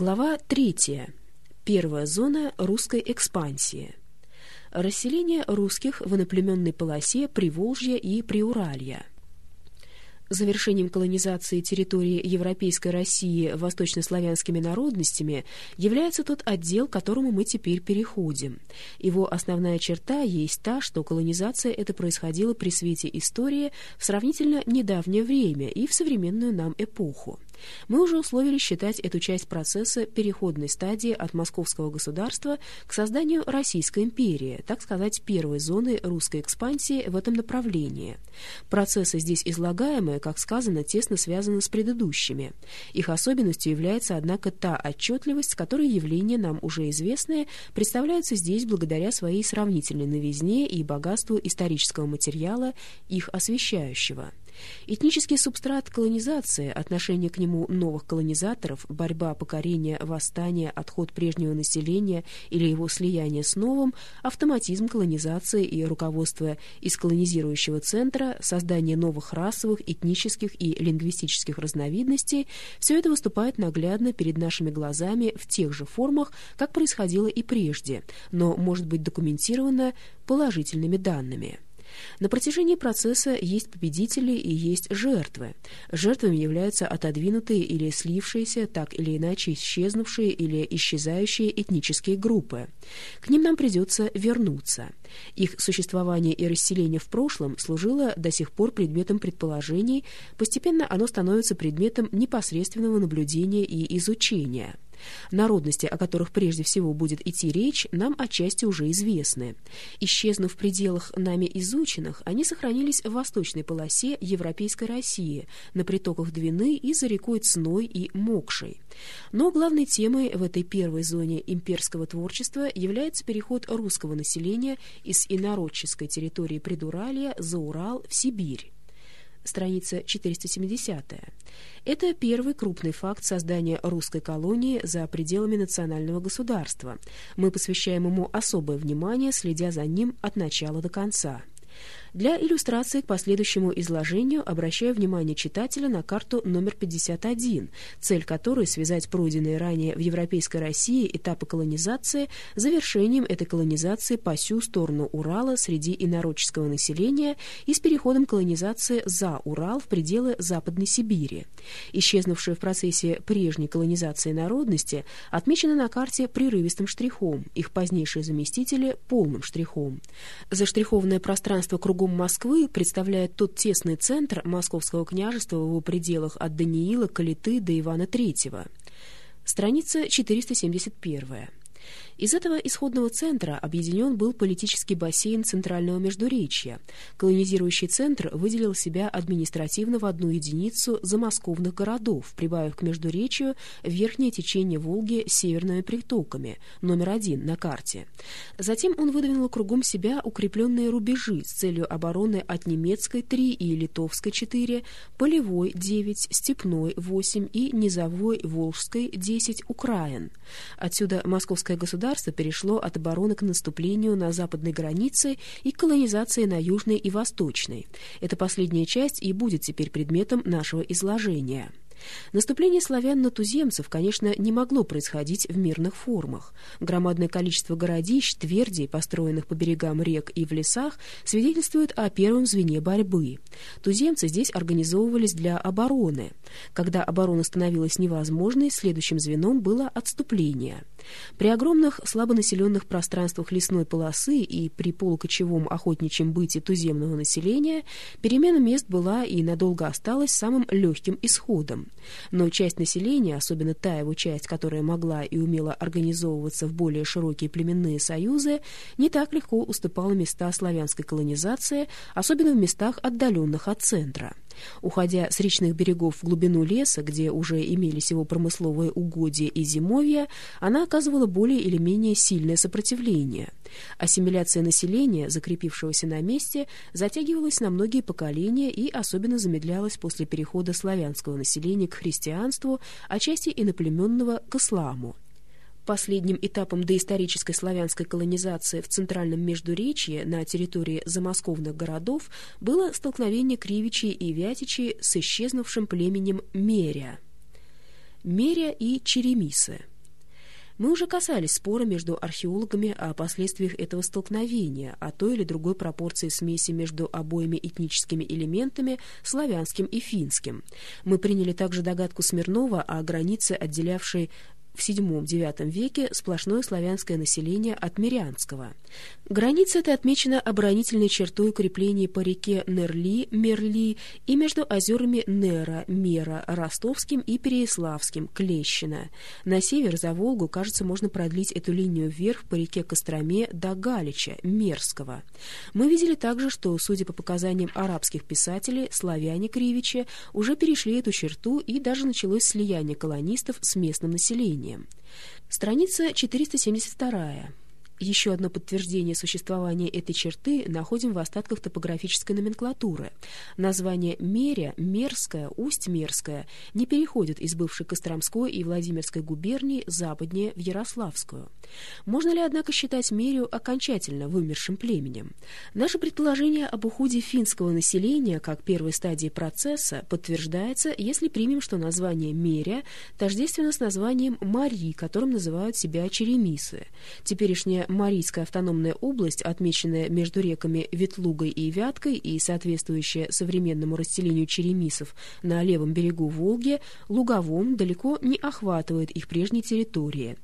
Глава 3. Первая зона русской экспансии. Расселение русских в иноплеменной полосе Приволжья и Приуралья. Завершением колонизации территории Европейской России восточнославянскими народностями является тот отдел, к которому мы теперь переходим. Его основная черта есть та, что колонизация эта происходила при свете истории в сравнительно недавнее время и в современную нам эпоху. Мы уже условились считать эту часть процесса переходной стадии от московского государства к созданию Российской империи, так сказать, первой зоны русской экспансии в этом направлении. Процессы здесь излагаемые, как сказано, тесно связаны с предыдущими. Их особенностью является, однако, та отчетливость, с которой явления нам уже известные представляются здесь благодаря своей сравнительной новизне и богатству исторического материала, их освещающего. Этнический субстрат колонизации, отношение к нему новых колонизаторов, борьба, покорение, восстание, отход прежнего населения или его слияние с новым, автоматизм колонизации и руководство из колонизирующего центра, создание новых расовых, этнических и лингвистических разновидностей – все это выступает наглядно перед нашими глазами в тех же формах, как происходило и прежде, но может быть документировано положительными данными. На протяжении процесса есть победители и есть жертвы. Жертвами являются отодвинутые или слившиеся, так или иначе исчезнувшие или исчезающие этнические группы. К ним нам придется вернуться. Их существование и расселение в прошлом служило до сих пор предметом предположений, постепенно оно становится предметом непосредственного наблюдения и изучения. Народности, о которых прежде всего будет идти речь, нам отчасти уже известны. Исчезнув в пределах нами изученных, они сохранились в восточной полосе Европейской России, на притоках Двины и за рекой Цной и Мокшей. Но главной темой в этой первой зоне имперского творчества является переход русского населения из инородческой территории Придуралья за Урал в Сибирь страница 470. Это первый крупный факт создания русской колонии за пределами национального государства. Мы посвящаем ему особое внимание, следя за ним от начала до конца. Для иллюстрации к последующему изложению обращаю внимание читателя на карту номер 51, цель которой связать пройденные ранее в Европейской России этапы колонизации завершением этой колонизации по всю сторону Урала среди инородческого населения и с переходом колонизации за Урал в пределы Западной Сибири. Исчезнувшие в процессе прежней колонизации народности отмечены на карте прерывистым штрихом, их позднейшие заместители — полным штрихом. Заштрихованное пространство кругом кругом Москвы представляет тот тесный центр Московского княжества в его пределах от Даниила, Калиты до Ивана III. Страница 471. Из этого исходного центра объединен был политический бассейн Центрального Междуречья. Колонизирующий центр выделил себя административно в одну единицу замосковных городов, прибавив к Междуречью верхнее течение Волги с северными притоками, номер один на карте. Затем он выдвинул кругом себя укрепленные рубежи с целью обороны от немецкой 3 и литовской 4, полевой 9, степной 8 и низовой волжской 10 Украин. Отсюда московское государство государство перешло от обороны к наступлению на западной границе и колонизации на южной и восточной. Эта последняя часть и будет теперь предметом нашего изложения. Наступление славян на туземцев, конечно, не могло происходить в мирных формах. Громадное количество городищ, твердей, построенных по берегам рек и в лесах, свидетельствует о первом звене борьбы. Туземцы здесь организовывались для обороны. Когда оборона становилась невозможной, следующим звеном было отступление. При огромных слабонаселенных пространствах лесной полосы и при полукочевом охотничьем быте туземного населения перемена мест была и надолго осталась самым легким исходом. Но часть населения, особенно та его часть, которая могла и умела организовываться в более широкие племенные союзы, не так легко уступала места славянской колонизации, особенно в местах, отдаленных от центра. Уходя с речных берегов в глубину леса, где уже имелись его промысловые угодья и зимовья, она оказывала более или менее сильное сопротивление. Ассимиляция населения, закрепившегося на месте, затягивалась на многие поколения и особенно замедлялась после перехода славянского населения к христианству, а части иноплеменного к исламу. Последним этапом доисторической славянской колонизации в центральном Междуречье на территории замосковных городов было столкновение Кривичей и Вятичей с исчезнувшим племенем Меря. Меря и Черемисы. Мы уже касались спора между археологами о последствиях этого столкновения, о той или другой пропорции смеси между обоими этническими элементами, славянским и финским. Мы приняли также догадку Смирнова о границе, отделявшей в VII-IX веке сплошное славянское население от мирянского. Граница эта отмечена оборонительной чертой укреплений по реке Нерли, Мерли и между озерами Нера, Мера, Ростовским и Переяславским, Клещина. На север за Волгу, кажется, можно продлить эту линию вверх по реке Костроме до Галича, Мерского. Мы видели также, что, судя по показаниям арабских писателей, славяне Кривича уже перешли эту черту и даже началось слияние колонистов с местным населением. Страница 472. Еще одно подтверждение существования этой черты находим в остатках топографической номенклатуры. Название Меря, Мерская, Усть-Мерская не переходят из бывшей Костромской и Владимирской губернии западнее в Ярославскую. Можно ли, однако, считать Мерию окончательно вымершим племенем? Наше предположение об уходе финского населения как первой стадии процесса подтверждается, если примем, что название Меря тождественно с названием Марии, которым называют себя черемисы. Теперешняя Марийская автономная область, отмеченная между реками Ветлугой и Вяткой и соответствующая современному расселению черемисов на левом берегу Волги, Луговом далеко не охватывает их прежней территории.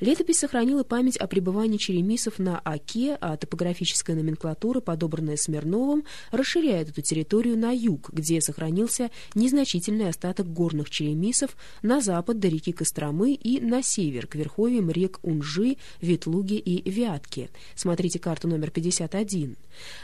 Летопись сохранила память о пребывании черемисов на Оке, а топографическая номенклатура, подобранная Смирновым, расширяет эту территорию на юг, где сохранился незначительный остаток горных черемисов на запад до реки Костромы и на север к верховьям рек Унжи, Ветлуги и Вятки. Смотрите карту номер 51.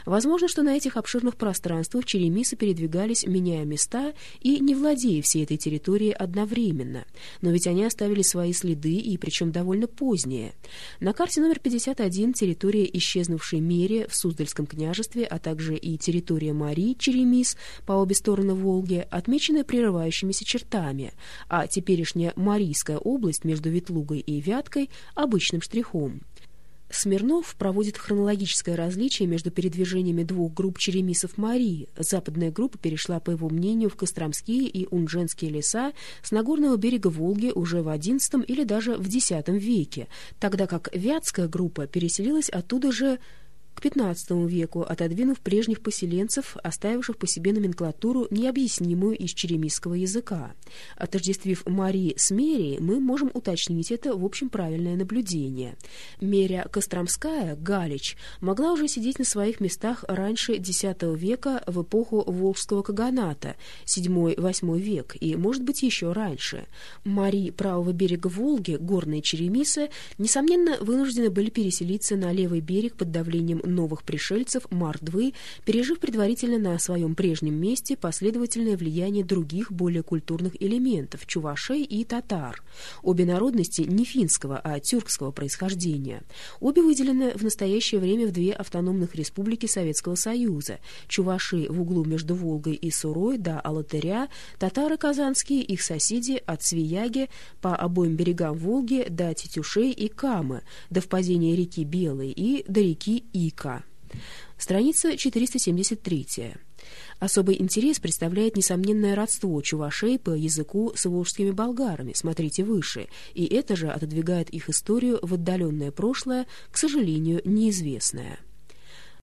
Возможно, что на этих обширных пространствах черемисы передвигались, меняя места и не владея всей этой территорией одновременно. Но ведь они оставили свои следы, и причем довольно поздние. На карте номер 51 территория исчезнувшей Мере в Суздальском княжестве, а также и территория Мари, Черемис, по обе стороны Волги, отмечены прерывающимися чертами, а теперешняя Марийская область между Ветлугой и Вяткой — обычным штрихом. Смирнов проводит хронологическое различие между передвижениями двух групп черемисов Марии. Западная группа перешла, по его мнению, в Костромские и Унженские леса с Нагорного берега Волги уже в XI или даже в X веке, тогда как Вятская группа переселилась оттуда же к XV веку, отодвинув прежних поселенцев, оставивших по себе номенклатуру, необъяснимую из черемисского языка. Отождествив Марии с Мерией, мы можем уточнить это, в общем, правильное наблюдение. Меря Костромская, Галич, могла уже сидеть на своих местах раньше X века в эпоху Волжского каганата, VII-VIII век, и, может быть, еще раньше. Марии правого берега Волги, горные черемисы, несомненно, вынуждены были переселиться на левый берег под давлением новых пришельцев Мордвы, пережив предварительно на своем прежнем месте последовательное влияние других более культурных элементов – чувашей и татар. Обе народности не финского, а тюркского происхождения. Обе выделены в настоящее время в две автономных республики Советского Союза – Чуваши в углу между Волгой и Сурой до Алатыря, татары казанские, их соседи от Свияги по обоим берегам Волги до Тетюшей и Камы, до впадения реки Белой и до реки Ик. К. Страница 473. Особый интерес представляет несомненное родство чувашей по языку с волжскими болгарами, смотрите выше, и это же отодвигает их историю в отдаленное прошлое, к сожалению, неизвестное.